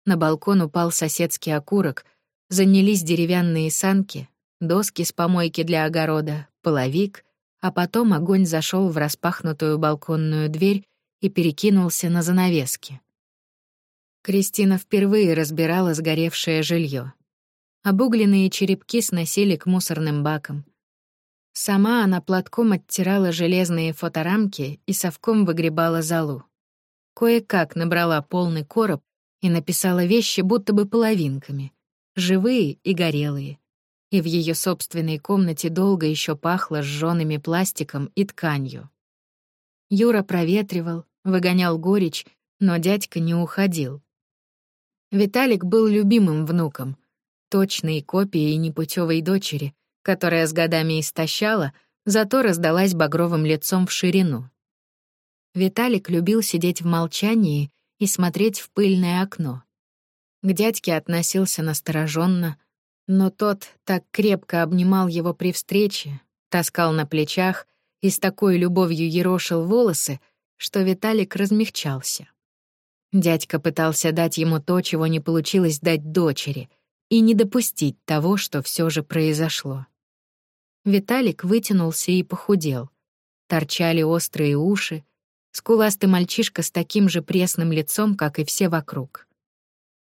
На балкон упал соседский окурок, занялись деревянные санки, доски с помойки для огорода, половик, а потом огонь зашел в распахнутую балконную дверь и перекинулся на занавески. Кристина впервые разбирала сгоревшее жилье. Обугленные черепки сносили к мусорным бакам. Сама она платком оттирала железные фоторамки и совком выгребала залу. Кое-как набрала полный короб и написала вещи будто бы половинками, живые и горелые. И в ее собственной комнате долго еще пахло сжёными пластиком и тканью. Юра проветривал, выгонял горечь, но дядька не уходил. Виталик был любимым внуком, точной копией непутевой дочери, которая с годами истощала, зато раздалась багровым лицом в ширину. Виталик любил сидеть в молчании и смотреть в пыльное окно. К дядьке относился настороженно, но тот так крепко обнимал его при встрече, таскал на плечах и с такой любовью ерошил волосы, что Виталик размягчался. Дядька пытался дать ему то, чего не получилось дать дочери, и не допустить того, что все же произошло. Виталик вытянулся и похудел. Торчали острые уши, скуластый мальчишка с таким же пресным лицом, как и все вокруг.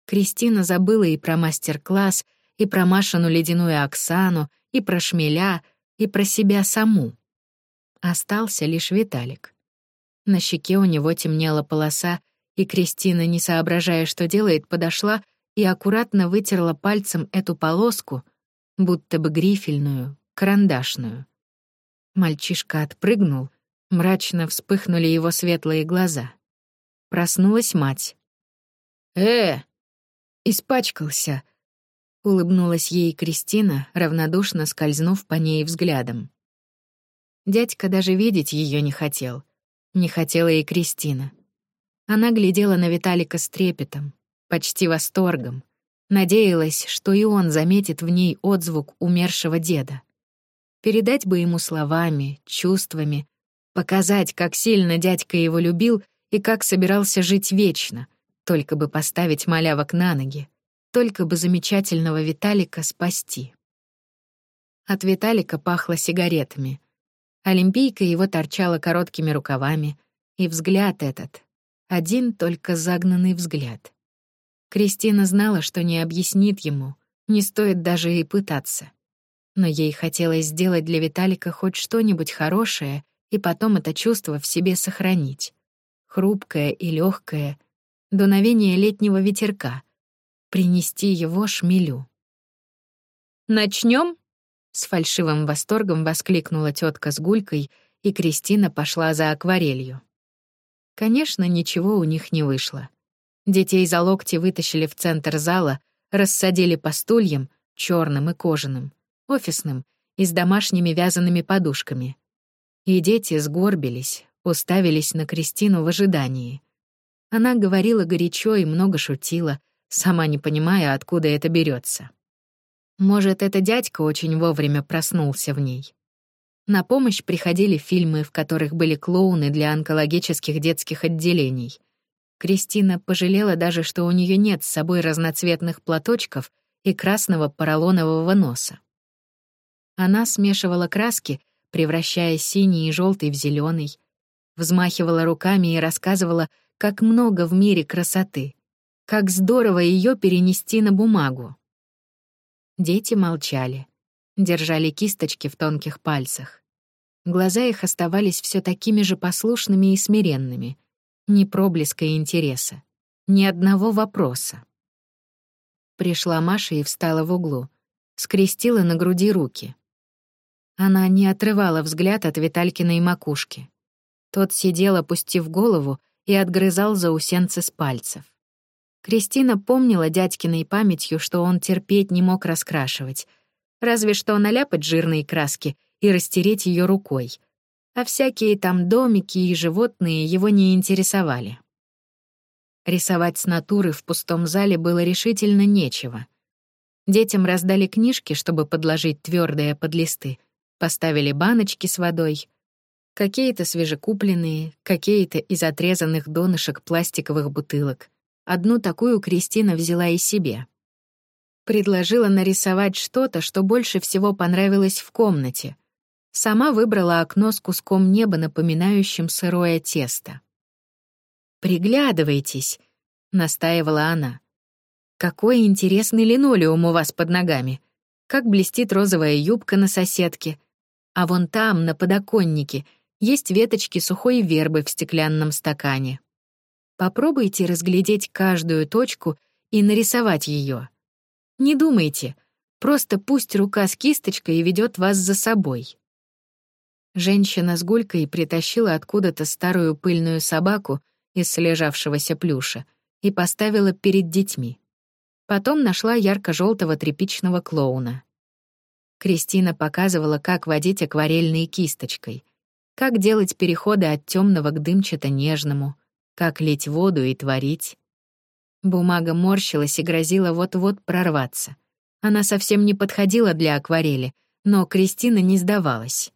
Кристина забыла и про мастер-класс, и про Машину ледяную Оксану, и про шмеля, и про себя саму. Остался лишь Виталик. На щеке у него темнела полоса, и Кристина, не соображая, что делает, подошла и аккуратно вытерла пальцем эту полоску, будто бы грифельную, карандашную. Мальчишка отпрыгнул, мрачно вспыхнули его светлые глаза. Проснулась мать. «Э!» «Испачкался», — улыбнулась ей Кристина, равнодушно скользнув по ней взглядом. Дядька даже видеть ее не хотел. Не хотела и Кристина. Она глядела на Виталика с трепетом, почти восторгом. Надеялась, что и он заметит в ней отзвук умершего деда. Передать бы ему словами, чувствами, показать, как сильно дядька его любил и как собирался жить вечно, только бы поставить малявок на ноги, только бы замечательного Виталика спасти. От Виталика пахло сигаретами. Олимпийка его торчала короткими рукавами, и взгляд этот, один только загнанный взгляд. Кристина знала, что не объяснит ему, не стоит даже и пытаться но ей хотелось сделать для Виталика хоть что-нибудь хорошее и потом это чувство в себе сохранить. Хрупкое и легкое, дуновение летнего ветерка, принести его шмелю. Начнем? с фальшивым восторгом воскликнула тетка с гулькой, и Кристина пошла за акварелью. Конечно, ничего у них не вышло. Детей за локти вытащили в центр зала, рассадили по стульям, черным и кожаным, офисным и с домашними вязаными подушками. И дети сгорбились, уставились на Кристину в ожидании. Она говорила горячо и много шутила, сама не понимая, откуда это берется. Может, это дядька очень вовремя проснулся в ней. На помощь приходили фильмы, в которых были клоуны для онкологических детских отделений. Кристина пожалела даже, что у нее нет с собой разноцветных платочков и красного поролонового носа. Она смешивала краски, превращая синий и желтый в зеленый, взмахивала руками и рассказывала, как много в мире красоты, как здорово ее перенести на бумагу. Дети молчали держали кисточки в тонких пальцах. Глаза их оставались все такими же послушными и смиренными. Ни проблеска интереса, ни одного вопроса. Пришла Маша и встала в углу, скрестила на груди руки. Она не отрывала взгляд от Виталькиной макушки. Тот сидел, опустив голову, и отгрызал заусенцы с пальцев. Кристина помнила дядькиной памятью, что он терпеть не мог раскрашивать, разве что наляпать жирные краски и растереть ее рукой. А всякие там домики и животные его не интересовали. Рисовать с натуры в пустом зале было решительно нечего. Детям раздали книжки, чтобы подложить твердые под листы, поставили баночки с водой, какие-то свежекупленные, какие-то из отрезанных донышек пластиковых бутылок. Одну такую Кристина взяла и себе. Предложила нарисовать что-то, что больше всего понравилось в комнате. Сама выбрала окно с куском неба, напоминающим сырое тесто. «Приглядывайтесь», — настаивала она. «Какой интересный линолеум у вас под ногами. Как блестит розовая юбка на соседке. А вон там, на подоконнике, есть веточки сухой вербы в стеклянном стакане. Попробуйте разглядеть каждую точку и нарисовать ее. Не думайте, просто пусть рука с кисточкой ведет вас за собой. Женщина с гулькой притащила откуда-то старую пыльную собаку из слежавшегося плюша и поставила перед детьми. Потом нашла ярко-желтого тряпичного клоуна. Кристина показывала, как водить акварельной кисточкой, как делать переходы от темного к дымчато-нежному, как лить воду и творить. Бумага морщилась и грозила вот-вот прорваться. Она совсем не подходила для акварели, но Кристина не сдавалась.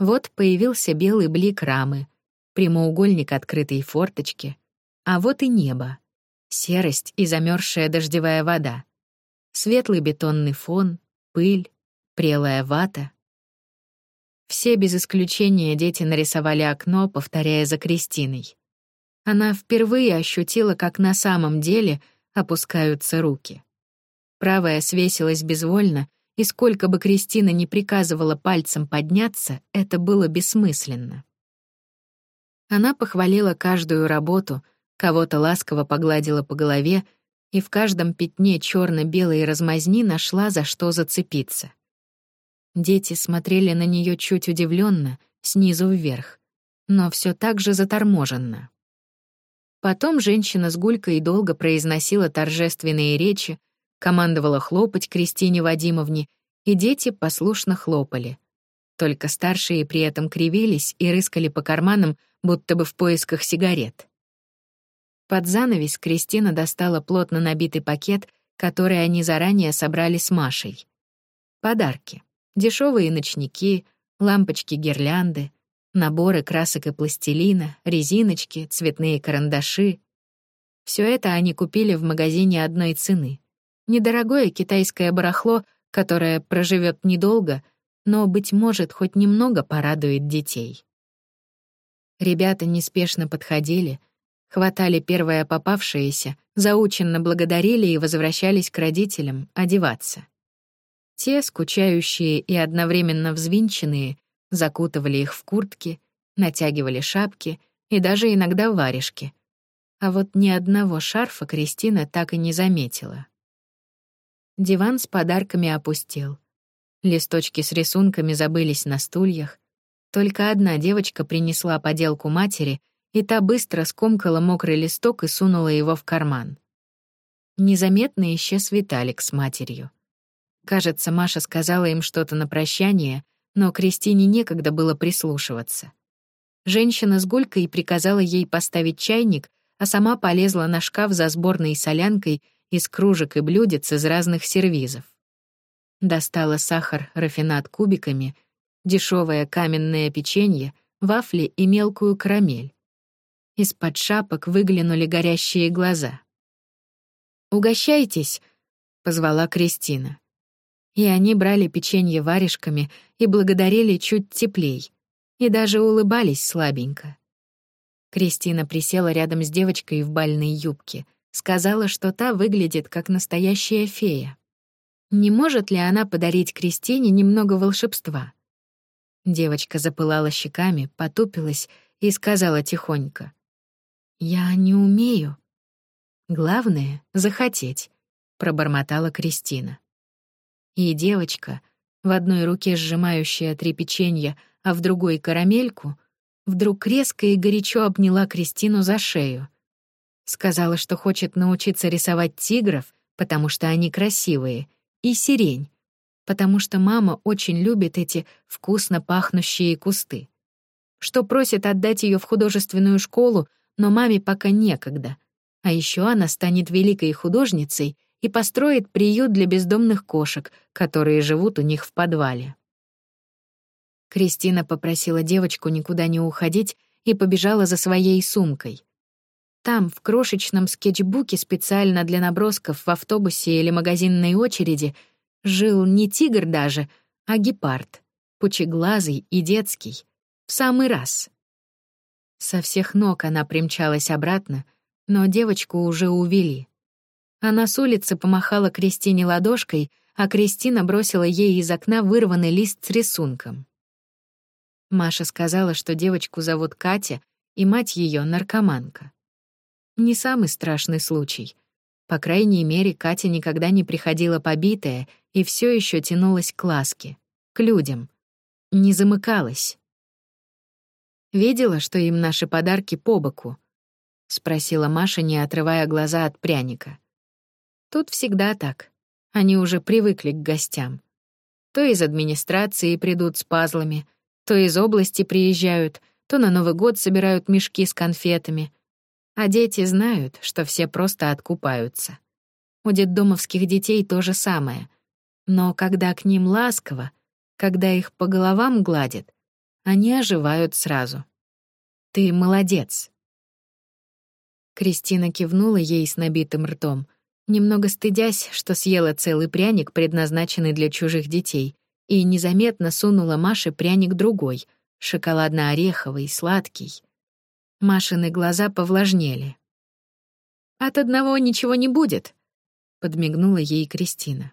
Вот появился белый блик рамы, прямоугольник открытой форточки, а вот и небо, серость и замерзшая дождевая вода, светлый бетонный фон, пыль, прелая вата. Все без исключения дети нарисовали окно, повторяя за Кристиной. Она впервые ощутила, как на самом деле опускаются руки. Правая свесилась безвольно, и сколько бы Кристина не приказывала пальцем подняться, это было бессмысленно. Она похвалила каждую работу, кого-то ласково погладила по голове и в каждом пятне черно белой размазни нашла, за что зацепиться. Дети смотрели на нее чуть удивленно, снизу вверх, но все так же заторможенно. Потом женщина с гулькой долго произносила торжественные речи, командовала хлопать Кристине Вадимовне, и дети послушно хлопали. Только старшие при этом кривились и рыскали по карманам, будто бы в поисках сигарет. Под занавес Кристина достала плотно набитый пакет, который они заранее собрали с Машей. Подарки. Дешевые ночники, лампочки-гирлянды, Наборы красок и пластилина, резиночки, цветные карандаши. Все это они купили в магазине одной цены. Недорогое китайское барахло, которое проживет недолго, но, быть может, хоть немного порадует детей. Ребята неспешно подходили, хватали первое попавшееся, заученно благодарили и возвращались к родителям одеваться. Те, скучающие и одновременно взвинченные, закутывали их в куртки, натягивали шапки и даже иногда варежки. а вот ни одного шарфа Кристина так и не заметила. Диван с подарками опустел. Листочки с рисунками забылись на стульях. Только одна девочка принесла поделку матери, и та быстро скомкала мокрый листок и сунула его в карман. Незаметно исчез Виталик с матерью. Кажется, Маша сказала им что-то на прощание, но Кристине некогда было прислушиваться. Женщина с гулькой приказала ей поставить чайник, а сама полезла на шкаф за сборной солянкой из кружек и блюдец из разных сервизов. Достала сахар, рафинат кубиками, дешевое каменное печенье, вафли и мелкую карамель. Из-под шапок выглянули горящие глаза. «Угощайтесь», — позвала Кристина. И они брали печенье варежками и благодарили чуть теплей, и даже улыбались слабенько. Кристина присела рядом с девочкой в бальной юбке, сказала, что та выглядит как настоящая фея. Не может ли она подарить Кристине немного волшебства? Девочка запылала щеками, потупилась и сказала тихонько. «Я не умею». «Главное — захотеть», — пробормотала Кристина. И девочка, в одной руке сжимающая три печенья, а в другой — карамельку, вдруг резко и горячо обняла Кристину за шею. Сказала, что хочет научиться рисовать тигров, потому что они красивые, и сирень, потому что мама очень любит эти вкусно пахнущие кусты. Что просит отдать ее в художественную школу, но маме пока некогда. А еще она станет великой художницей и построит приют для бездомных кошек, которые живут у них в подвале. Кристина попросила девочку никуда не уходить и побежала за своей сумкой. Там, в крошечном скетчбуке специально для набросков в автобусе или магазинной очереди, жил не тигр даже, а гепард, пучеглазый и детский, в самый раз. Со всех ног она примчалась обратно, но девочку уже увели. Она с улицы помахала Кристине ладошкой, а Кристина бросила ей из окна вырванный лист с рисунком. Маша сказала, что девочку зовут Катя, и мать ее наркоманка. Не самый страшный случай. По крайней мере, Катя никогда не приходила побитая и все еще тянулась к ласке, к людям. Не замыкалась. «Видела, что им наши подарки по боку?» — спросила Маша, не отрывая глаза от пряника. «Тут всегда так. Они уже привыкли к гостям. То из администрации придут с пазлами — то из области приезжают, то на Новый год собирают мешки с конфетами. А дети знают, что все просто откупаются. У детдомовских детей то же самое. Но когда к ним ласково, когда их по головам гладят, они оживают сразу. «Ты молодец». Кристина кивнула ей с набитым ртом, немного стыдясь, что съела целый пряник, предназначенный для чужих детей, и незаметно сунула Маше пряник другой, шоколадно-ореховый, сладкий. Машины глаза повлажнели. «От одного ничего не будет», — подмигнула ей Кристина.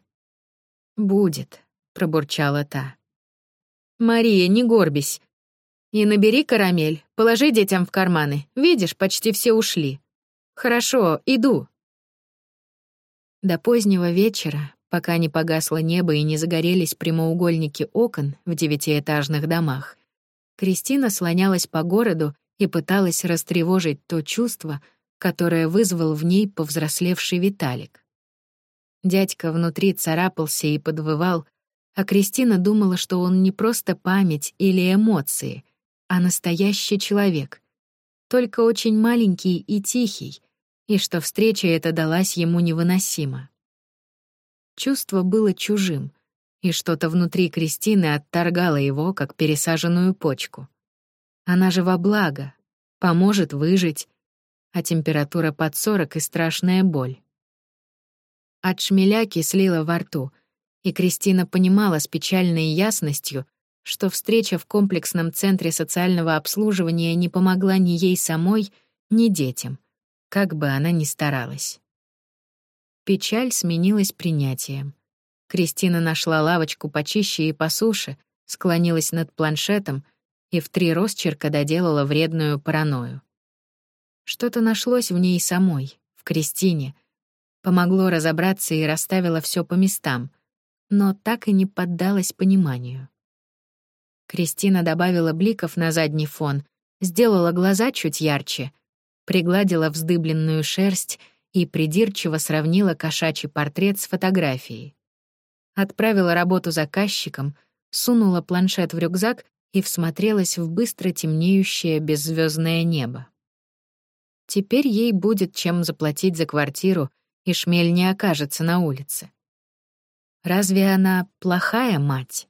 «Будет», — пробурчала та. «Мария, не горбись. И набери карамель, положи детям в карманы. Видишь, почти все ушли. Хорошо, иду». До позднего вечера, пока не погасло небо и не загорелись прямоугольники окон в девятиэтажных домах. Кристина слонялась по городу и пыталась растревожить то чувство, которое вызвал в ней повзрослевший Виталик. Дядька внутри царапался и подвывал, а Кристина думала, что он не просто память или эмоции, а настоящий человек, только очень маленький и тихий, и что встреча эта далась ему невыносимо. Чувство было чужим, и что-то внутри Кристины отторгало его, как пересаженную почку. Она же во благо, поможет выжить, а температура под сорок и страшная боль. От шмеляки слила во рту, и Кристина понимала с печальной ясностью, что встреча в комплексном центре социального обслуживания не помогла ни ей самой, ни детям, как бы она ни старалась. Печаль сменилась принятием. Кристина нашла лавочку почище и посуше, склонилась над планшетом и в три росчерка доделала вредную паранойю. Что-то нашлось в ней самой, в Кристине. Помогло разобраться и расставило все по местам, но так и не поддалось пониманию. Кристина добавила бликов на задний фон, сделала глаза чуть ярче, пригладила вздыбленную шерсть и придирчиво сравнила кошачий портрет с фотографией. Отправила работу заказчикам, сунула планшет в рюкзак и всмотрелась в быстро темнеющее беззвездное небо. Теперь ей будет чем заплатить за квартиру, и шмель не окажется на улице. Разве она плохая мать?